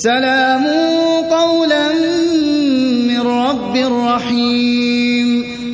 سَلَامٌ قَوْلًا مِّن رَّبٍّ رَّحِيمٍ.